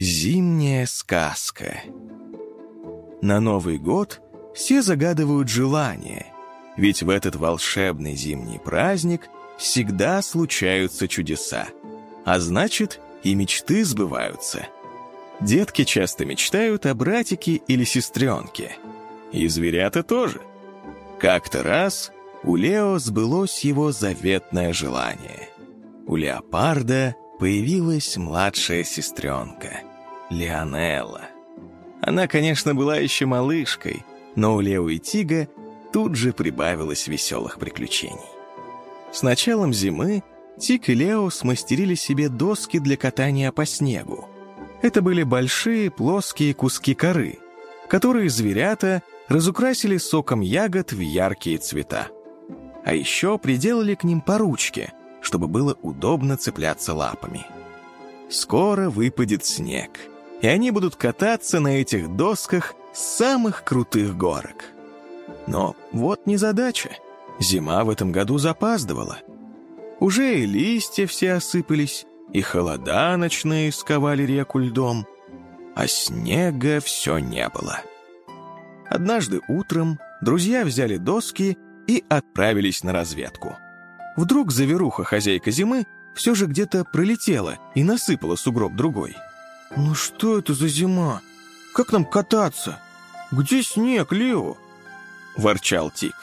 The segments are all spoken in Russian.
Зимняя сказка. На Новый год все загадывают желания, ведь в этот волшебный зимний праздник всегда случаются чудеса, а значит и мечты сбываются. Детки часто мечтают о братике или сестренке. И зверята тоже. Как-то раз у Лео сбылось его заветное желание. У леопарда появилась младшая сестренка — Лионелла. Она, конечно, была еще малышкой, но у Лео и Тига тут же прибавилось веселых приключений. С началом зимы Тиг и Лео смастерили себе доски для катания по снегу. Это были большие плоские куски коры, которые зверята разукрасили соком ягод в яркие цвета. А еще приделали к ним по ручке, чтобы было удобно цепляться лапами. Скоро выпадет снег — и они будут кататься на этих досках с самых крутых горок. Но вот незадача. Зима в этом году запаздывала. Уже и листья все осыпались, и холода ночные сковали реку льдом, а снега все не было. Однажды утром друзья взяли доски и отправились на разведку. Вдруг заверуха хозяйка зимы все же где-то пролетела и насыпала сугроб другой — «Ну что это за зима? Как нам кататься? Где снег, Лео?» — ворчал Тик.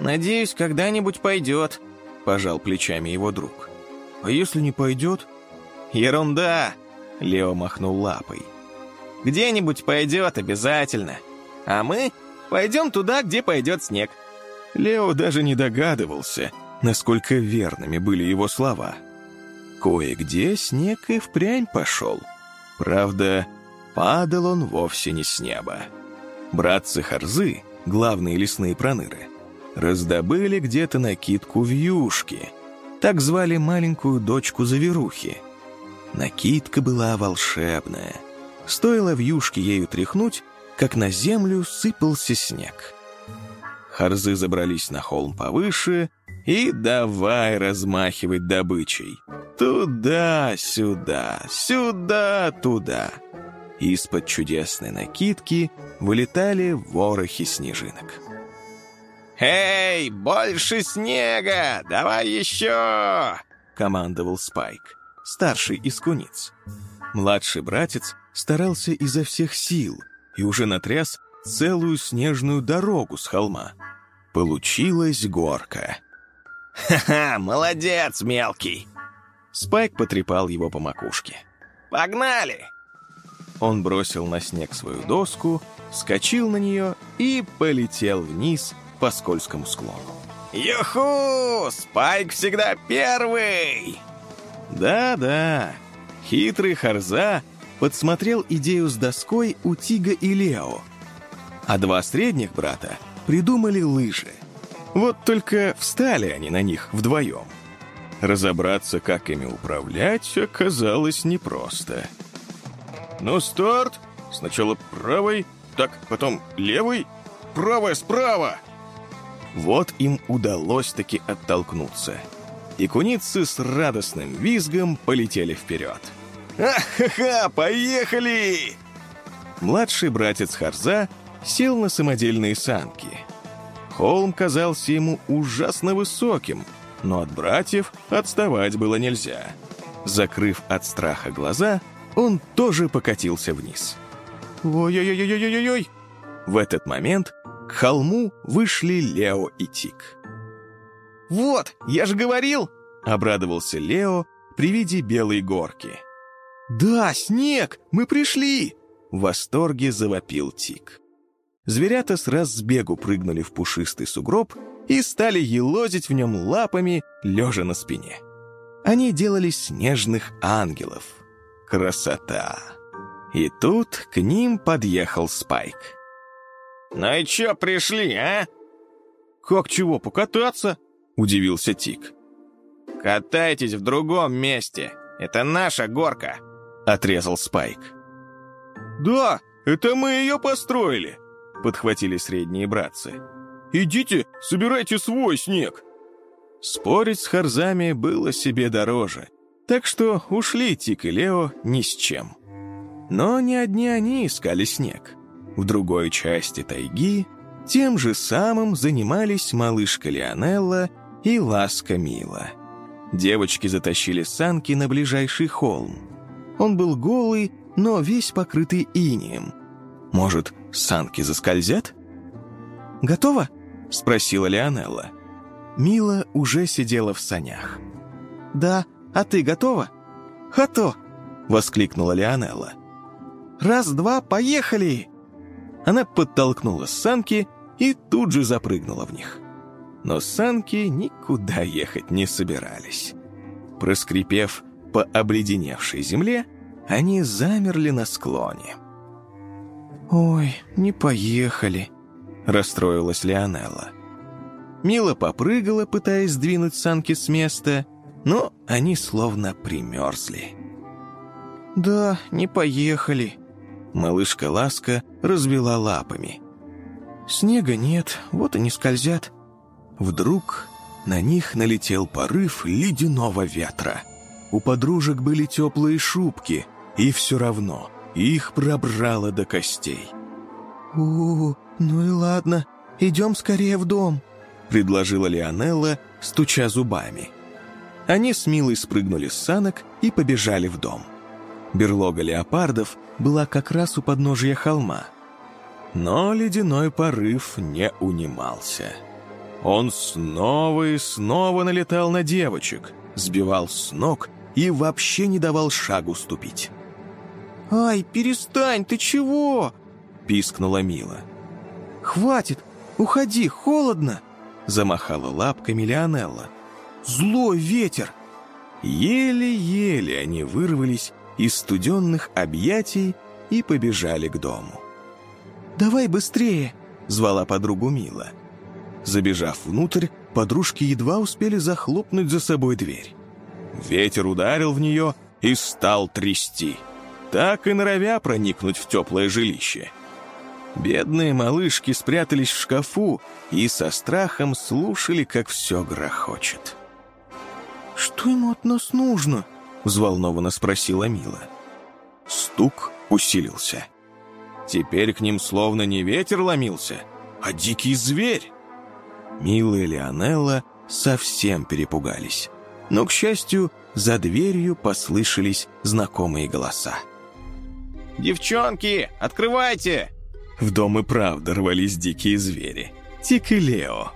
«Надеюсь, когда-нибудь пойдет», — пожал плечами его друг. «А если не пойдет?» «Ерунда!» — Лео махнул лапой. «Где-нибудь пойдет обязательно. А мы пойдем туда, где пойдет снег». Лео даже не догадывался, насколько верными были его слова. Кое-где снег и впрямь пошел. Правда, падал он вовсе не с неба. Братцы Харзы, главные лесные проныры, раздобыли где-то накидку в юшке. Так звали маленькую дочку Заверухи. Накидка была волшебная. Стоило в юшке ею тряхнуть, как на землю сыпался снег. Харзы забрались на холм повыше и давай размахивать добычей. Туда-сюда, сюда-туда. Из-под чудесной накидки вылетали ворохи снежинок. «Эй, больше снега! Давай еще!» — командовал Спайк, старший из куниц. Младший братец старался изо всех сил и уже натряс целую снежную дорогу с холма. Получилась горка. «Ха-ха, молодец, мелкий!» Спайк потрепал его по макушке. «Погнали!» Он бросил на снег свою доску, вскочил на нее и полетел вниз по скользкому склону. «Юху! Спайк всегда первый!» Да-да, хитрый Харза подсмотрел идею с доской у Тига и Лео, а два средних брата придумали лыжи. Вот только встали они на них вдвоем. Разобраться, как ими управлять, оказалось непросто. «Ну, старт! Сначала правой, так, потом левой, правая справа!» Вот им удалось таки оттолкнуться. И куницы с радостным визгом полетели вперед. «Ах-ха-ха, поехали!» Младший братец Харза сел на самодельные санки. Холм казался ему ужасно высоким — но от братьев отставать было нельзя. Закрыв от страха глаза, он тоже покатился вниз. «Ой-ой-ой-ой-ой-ой!» В этот момент к холму вышли Лео и Тик. «Вот, я же говорил!» — обрадовался Лео при виде белой горки. «Да, снег! Мы пришли!» В восторге завопил Тик. Зверята с разбегу прыгнули в пушистый сугроб и стали елозить в нем лапами, лежа на спине. Они делали снежных ангелов. Красота! И тут к ним подъехал Спайк. «Ну и чё пришли, а?» «Как чего, покататься?» — удивился Тик. «Катайтесь в другом месте. Это наша горка», — отрезал Спайк. «Да, это мы ее построили», — подхватили средние братцы. Идите, собирайте свой снег!» Спорить с Харзами было себе дороже, Так что ушли Тик и Лео ни с чем. Но не одни они искали снег. В другой части тайги тем же самым занимались малышка Лионелла и Ласка Мила. Девочки затащили санки на ближайший холм. Он был голый, но весь покрытый инием. Может, санки заскользят? «Готово?» — спросила Лионелла. Мила уже сидела в санях. «Да, а ты готова?» «Хато!» — воскликнула Лионелла. «Раз, два, поехали!» Она подтолкнула санки и тут же запрыгнула в них. Но санки никуда ехать не собирались. Проскрипев по обледеневшей земле, они замерли на склоне. «Ой, не поехали», — расстроилась Леонелла. Мила попрыгала, пытаясь сдвинуть санки с места, но они словно примерзли. «Да, не поехали», — малышка Ласка развела лапами. «Снега нет, вот они скользят». Вдруг на них налетел порыв ледяного ветра. У подружек были теплые шубки, и все равно их пробрало до костей. «У, ну и ладно, идем скорее в дом», — предложила Лионелла, стуча зубами. Они с Милой спрыгнули с санок и побежали в дом. Берлога леопардов была как раз у подножия холма. Но ледяной порыв не унимался. Он снова и снова налетал на девочек, сбивал с ног и вообще не давал шагу ступить. «Ай, перестань, ты чего?» — пискнула Мила. «Хватит, уходи, холодно!» — замахала лапками Леонелла. «Злой ветер!» Еле-еле они вырвались из студенных объятий и побежали к дому. «Давай быстрее!» — звала подругу Мила. Забежав внутрь, подружки едва успели захлопнуть за собой дверь. Ветер ударил в нее и стал трясти так и норовя проникнуть в теплое жилище. Бедные малышки спрятались в шкафу и со страхом слушали, как все грохочет. «Что ему от нас нужно?» — взволнованно спросила Мила. Стук усилился. Теперь к ним словно не ветер ломился, а дикий зверь. Мила и Леонелла совсем перепугались. Но, к счастью, за дверью послышались знакомые голоса. «Девчонки, открывайте!» В дом и правда рвались дикие звери. Тик и Лео.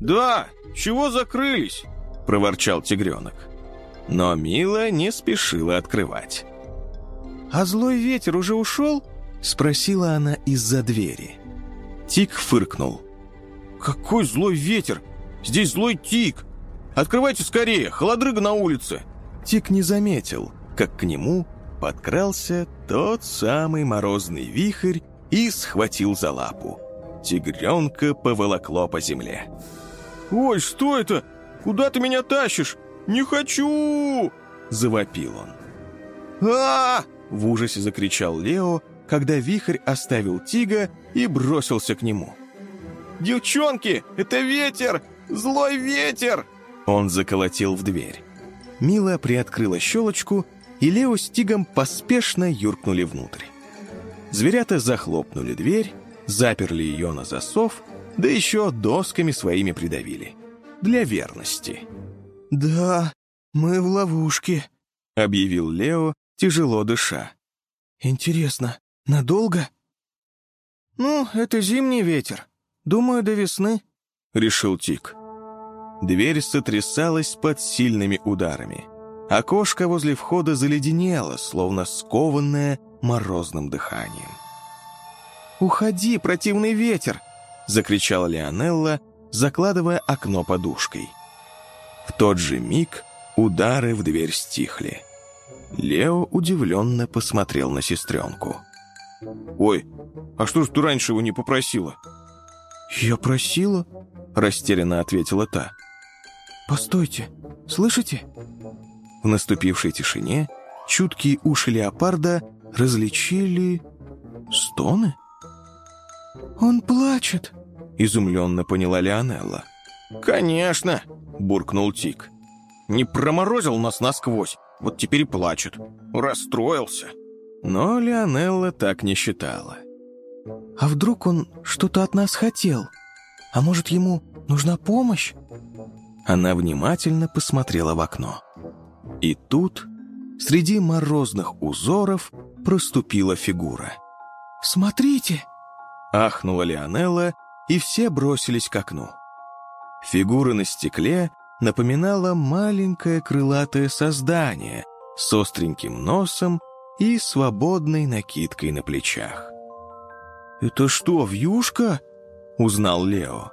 «Да, чего закрылись?» – проворчал тигренок. Но Мила не спешила открывать. «А злой ветер уже ушел?» – спросила она из-за двери. Тик фыркнул. «Какой злой ветер? Здесь злой Тик! Открывайте скорее, холодрыга на улице!» Тик не заметил, как к нему подкрался тот самый морозный вихрь и схватил за лапу. Тигренка поволокло по земле. «Ой, что это? Куда ты меня тащишь? Не хочу!» Завопил он. а, -а, В ужасе закричал Лео, когда вихрь оставил Тига и бросился к нему. «Девчонки, это ветер! Злой ветер!» Он заколотил в дверь. Мила приоткрыла щелочку и Лео с Тигом поспешно юркнули внутрь. Зверята захлопнули дверь, заперли ее на засов, да еще досками своими придавили. Для верности. «Да, мы в ловушке», — объявил Лео, тяжело дыша. «Интересно, надолго?» «Ну, это зимний ветер. Думаю, до весны», — решил Тик. Дверь сотрясалась под сильными ударами. Окошко возле входа заледенело, словно скованное морозным дыханием. «Уходи, противный ветер!» — закричала Леонелла, закладывая окно подушкой. В тот же миг удары в дверь стихли. Лео удивленно посмотрел на сестренку. «Ой, а что ж ты раньше его не попросила?» «Я просила?» — растерянно ответила та. «Постойте, слышите?» В наступившей тишине чуткие уши леопарда различили стоны. «Он плачет», — изумленно поняла Леонелла. «Конечно», — буркнул Тик. Не проморозил нас насквозь, вот теперь и плачет. Расстроился. Но Леонелла так не считала. А вдруг он что-то от нас хотел? А может, ему нужна помощь? Она внимательно посмотрела в окно. И тут, среди морозных узоров, проступила фигура. «Смотрите!» Ахнула Леонелла, и все бросились к окну. Фигура на стекле напоминала маленькое крылатое создание с остреньким носом и свободной накидкой на плечах. «Это что, вьюшка?» — узнал Лео.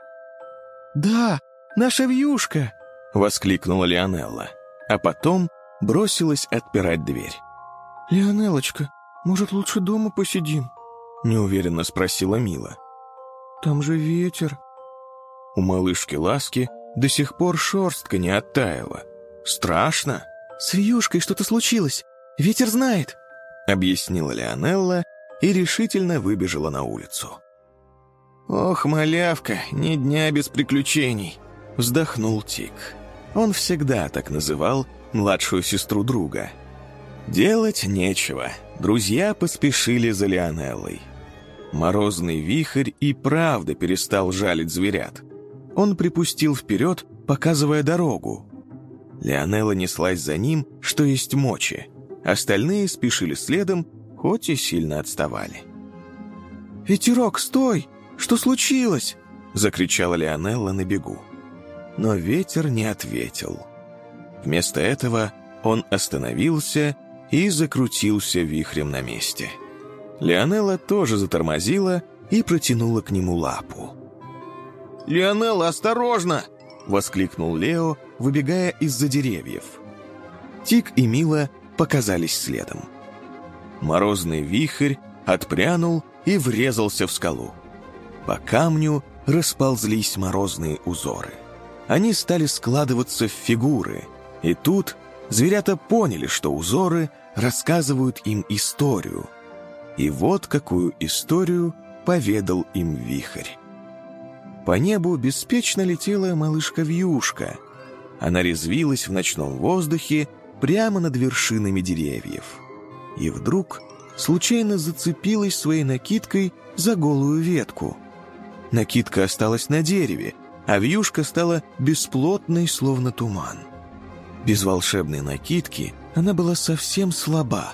«Да, наша вьюшка!» — воскликнула Леонелла, а потом бросилась отпирать дверь. «Леонеллочка, может, лучше дома посидим?» — неуверенно спросила Мила. «Там же ветер». У малышки Ласки до сих пор шерстка не оттаяла. Страшно. «С вьюшкой что-то случилось. Ветер знает», — объяснила Леонелла и решительно выбежала на улицу. «Ох, малявка, ни дня без приключений», — вздохнул Тик. Он всегда так называл младшую сестру друга. Делать нечего. Друзья поспешили за Лионеллой. Морозный вихрь и правда перестал жалить зверят. Он припустил вперед, показывая дорогу. Леонелла неслась за ним, что есть мочи. Остальные спешили следом, хоть и сильно отставали. «Ветерок, стой! Что случилось?» — закричала Леонелла на бегу. Но ветер не ответил. Вместо этого он остановился и закрутился вихрем на месте. Леонелла тоже затормозила и протянула к нему лапу. «Леонелла, осторожно!» — воскликнул Лео, выбегая из-за деревьев. Тик и Мила показались следом. Морозный вихрь отпрянул и врезался в скалу. По камню расползлись морозные узоры. Они стали складываться в фигуры, и тут зверята поняли, что узоры рассказывают им историю. И вот какую историю поведал им вихрь. По небу беспечно летела малышка-вьюшка. Она резвилась в ночном воздухе прямо над вершинами деревьев. И вдруг случайно зацепилась своей накидкой за голую ветку. Накидка осталась на дереве, а вьюшка стала бесплотной, словно туман. Без волшебной накидки она была совсем слаба.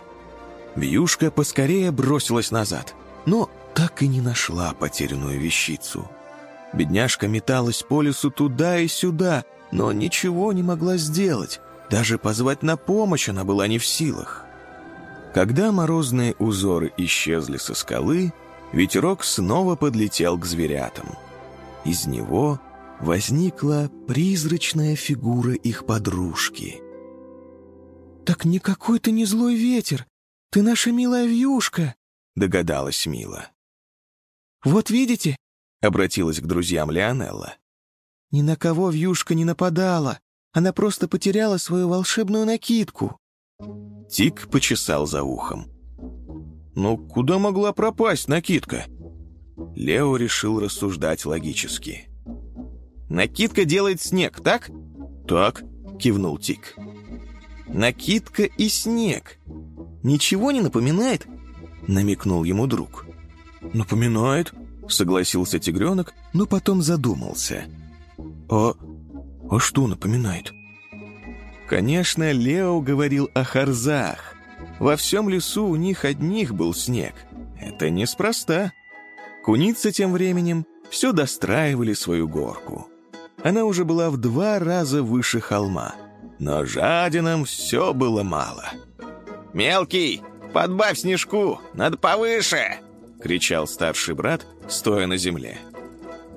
Вьюшка поскорее бросилась назад, но так и не нашла потерянную вещицу. Бедняжка металась по лесу туда и сюда, но ничего не могла сделать. Даже позвать на помощь она была не в силах. Когда морозные узоры исчезли со скалы, ветерок снова подлетел к зверятам. Из него возникла призрачная фигура их подружки. «Так никакой ты не злой ветер, ты наша милая вьюшка», — догадалась Мила. «Вот видите?» — обратилась к друзьям Леонелла. «Ни на кого вьюшка не нападала, она просто потеряла свою волшебную накидку». Тик почесал за ухом. «Ну, куда могла пропасть накидка?» Лео решил рассуждать логически. «Накидка делает снег, так?» «Так», — кивнул Тик. «Накидка и снег. Ничего не напоминает?» — намекнул ему друг. «Напоминает», — согласился тигренок, но потом задумался. «А... а что напоминает?» Конечно, Лео говорил о харзах. Во всем лесу у них одних был снег. Это неспроста. Куницы тем временем все достраивали свою горку. Она уже была в два раза выше холма. Но жадинам все было мало. «Мелкий, подбавь снежку, надо повыше!» — кричал старший брат, стоя на земле.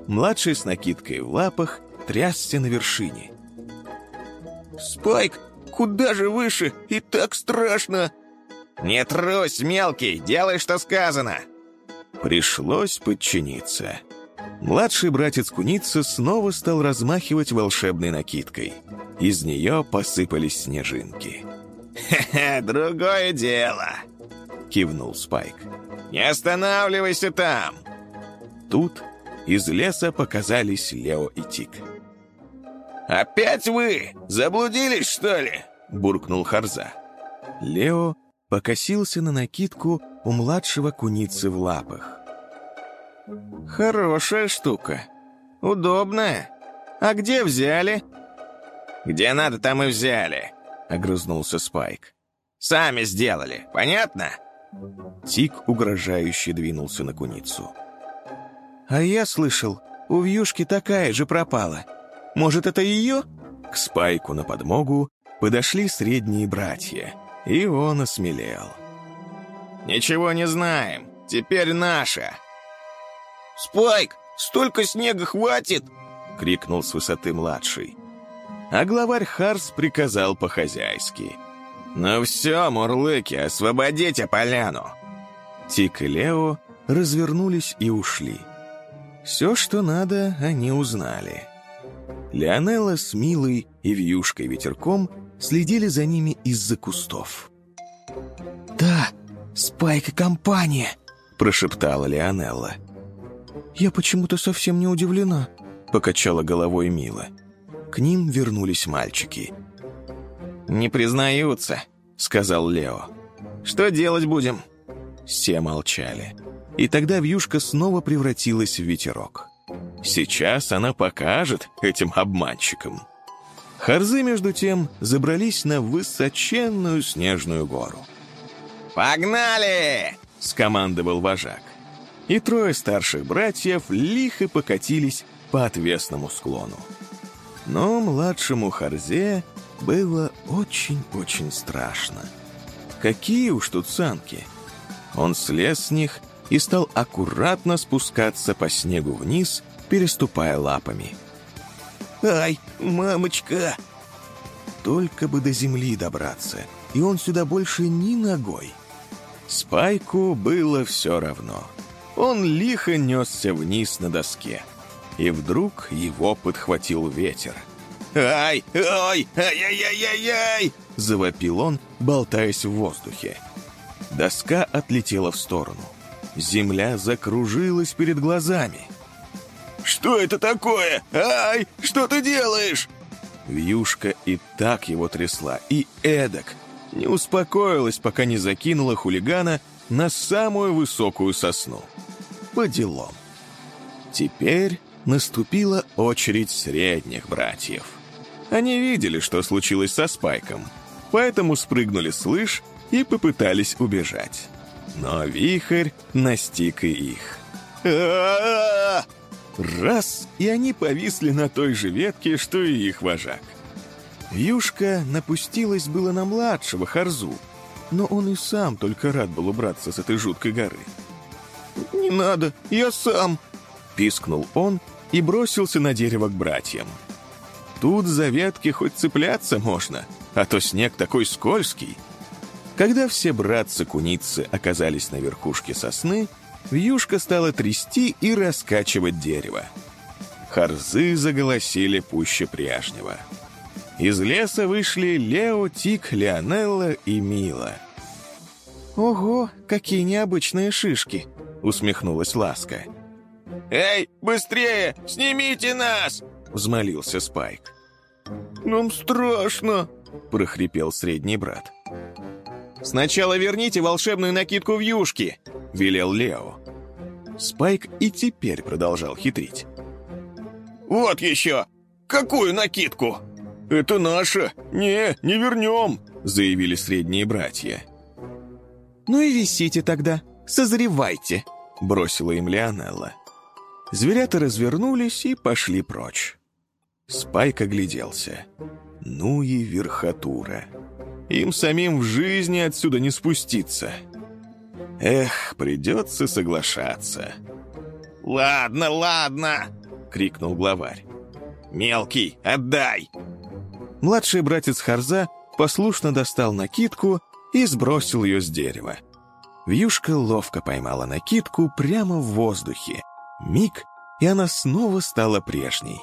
Младший с накидкой в лапах трясся на вершине. «Спайк, куда же выше? И так страшно!» «Не трусь, мелкий, делай, что сказано!» Пришлось подчиниться. Младший братец Куница снова стал размахивать волшебной накидкой. Из нее посыпались снежинки. «Хе-хе, другое дело!» — кивнул Спайк. «Не останавливайся там!» Тут из леса показались Лео и Тик. «Опять вы? Заблудились, что ли?» — буркнул Харза. Лео покосился на накидку у младшего куницы в лапах. «Хорошая штука. Удобная. А где взяли?» «Где надо, там и взяли», — огрызнулся Спайк. «Сами сделали, понятно?» Тик угрожающе двинулся на куницу. «А я слышал, у вьюшки такая же пропала. Может, это ее?» К Спайку на подмогу подошли средние братья, и он осмелел. «Ничего не знаем. Теперь наша». «Спайк, столько снега хватит!» — крикнул с высоты младший. А главарь Харс приказал по-хозяйски. «Ну все, мурлыки, освободите поляну!» Тик и Лео развернулись и ушли. Все, что надо, они узнали. Леонелла с Милой и Вьюшкой Ветерком следили за ними из-за кустов. «Да, Спайк и компания!» — прошептала Леонелла. «Я почему-то совсем не удивлена», — покачала головой Мила. К ним вернулись мальчики. «Не признаются», — сказал Лео. «Что делать будем?» Все молчали. И тогда вьюшка снова превратилась в ветерок. Сейчас она покажет этим обманщикам. Харзы, между тем, забрались на высоченную снежную гору. «Погнали!» — скомандовал вожак. И трое старших братьев лихо покатились по отвесному склону. Но младшему Харзе было очень-очень страшно. Какие уж тут санки! Он слез с них и стал аккуратно спускаться по снегу вниз, переступая лапами. «Ай, мамочка!» Только бы до земли добраться, и он сюда больше ни ногой. Спайку было все равно. Он лихо несся вниз на доске. И вдруг его подхватил ветер. «Ай! Ой! Ай-яй-яй-яй-яй!» Завопил он, болтаясь в воздухе. Доска отлетела в сторону. Земля закружилась перед глазами. «Что это такое? Ай! Что ты делаешь?» Вьюшка и так его трясла, и эдак. Не успокоилась, пока не закинула хулигана на самую высокую сосну. По делам. Теперь наступила очередь средних братьев. Они видели, что случилось со Спайком, поэтому спрыгнули с лыж и попытались убежать. Но вихрь настиг и их. Раз, и они повисли на той же ветке, что и их вожак. Юшка напустилась было на младшего Харзу, но он и сам только рад был убраться с этой жуткой горы. «Не надо, я сам!» — пискнул он и бросился на дерево к братьям. Тут за ветки хоть цепляться можно, а то снег такой скользкий. Когда все братцы-куницы оказались на верхушке сосны, вьюшка стала трясти и раскачивать дерево. Харзы заголосили пуще прежнего. Из леса вышли Лео, Тик, Леонелла и Мила. «Ого, какие необычные шишки!» — усмехнулась Ласка. «Эй, быстрее! Снимите нас!» — взмолился Спайк. «Нам страшно!» — прохрипел средний брат. «Сначала верните волшебную накидку в юшки!» — велел Лео. Спайк и теперь продолжал хитрить. «Вот еще! Какую накидку?» «Это наша! Не, не вернем!» — заявили средние братья. «Ну и висите тогда, созревайте!» — бросила им Леонелла. Зверята развернулись и пошли прочь. Спайк огляделся. Ну и верхотура. Им самим в жизни отсюда не спуститься. Эх, придется соглашаться. «Ладно, ладно!» — крикнул главарь. «Мелкий, отдай!» Младший братец Харза послушно достал накидку и сбросил ее с дерева. Вьюшка ловко поймала накидку прямо в воздухе. Миг, и она снова стала прежней.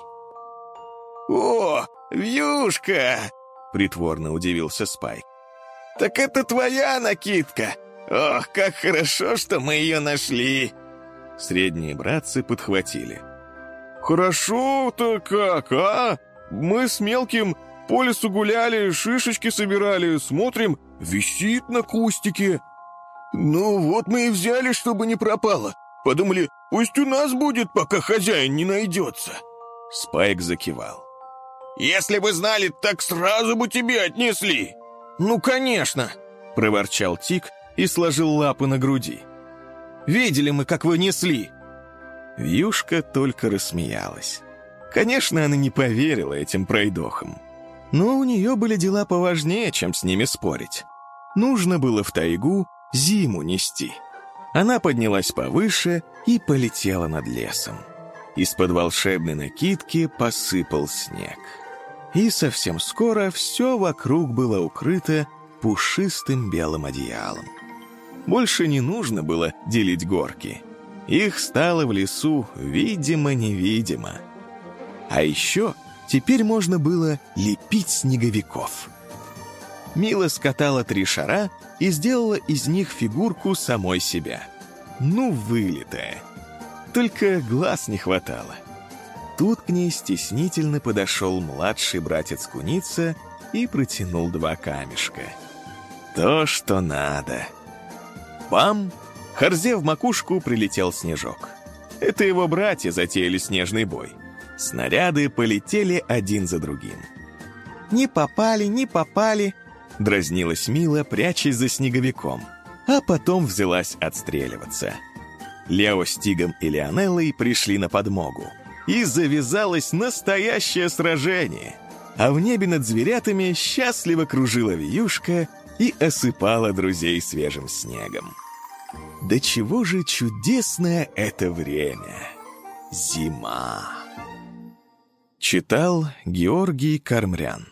«О, Вьюшка!» — притворно удивился Спайк. «Так это твоя накидка! Ох, как хорошо, что мы ее нашли!» Средние братцы подхватили. «Хорошо-то как, а?» Мы с мелким по лесу гуляли, шишечки собирали, смотрим, висит на кустике. Ну вот мы и взяли, чтобы не пропало. Подумали, пусть у нас будет, пока хозяин не найдется. Спайк закивал. «Если бы знали, так сразу бы тебе отнесли!» «Ну, конечно!» — проворчал Тик и сложил лапы на груди. «Видели мы, как вы несли!» Вьюшка только рассмеялась. Конечно, она не поверила этим пройдохам. Но у нее были дела поважнее, чем с ними спорить. Нужно было в тайгу зиму нести. Она поднялась повыше и полетела над лесом. Из-под волшебной накидки посыпал снег. И совсем скоро все вокруг было укрыто пушистым белым одеялом. Больше не нужно было делить горки. Их стало в лесу видимо-невидимо. А еще теперь можно было лепить снеговиков. Мила скатала три шара и сделала из них фигурку самой себя. Ну, вылитая. Только глаз не хватало. Тут к ней стеснительно подошел младший братец Куница и протянул два камешка. То, что надо. Бам! Харзе в макушку прилетел снежок. Это его братья затеяли снежный бой. Снаряды полетели один за другим. «Не попали, не попали», — дразнилась Мила, прячась за снеговиком, а потом взялась отстреливаться. Лео с Тигом и Леонеллой пришли на подмогу и завязалось настоящее сражение. А в небе над зверятами счастливо кружила вьюшка и осыпала друзей свежим снегом. Да чего же чудесное это время! Зима! Читал Георгий Кармрян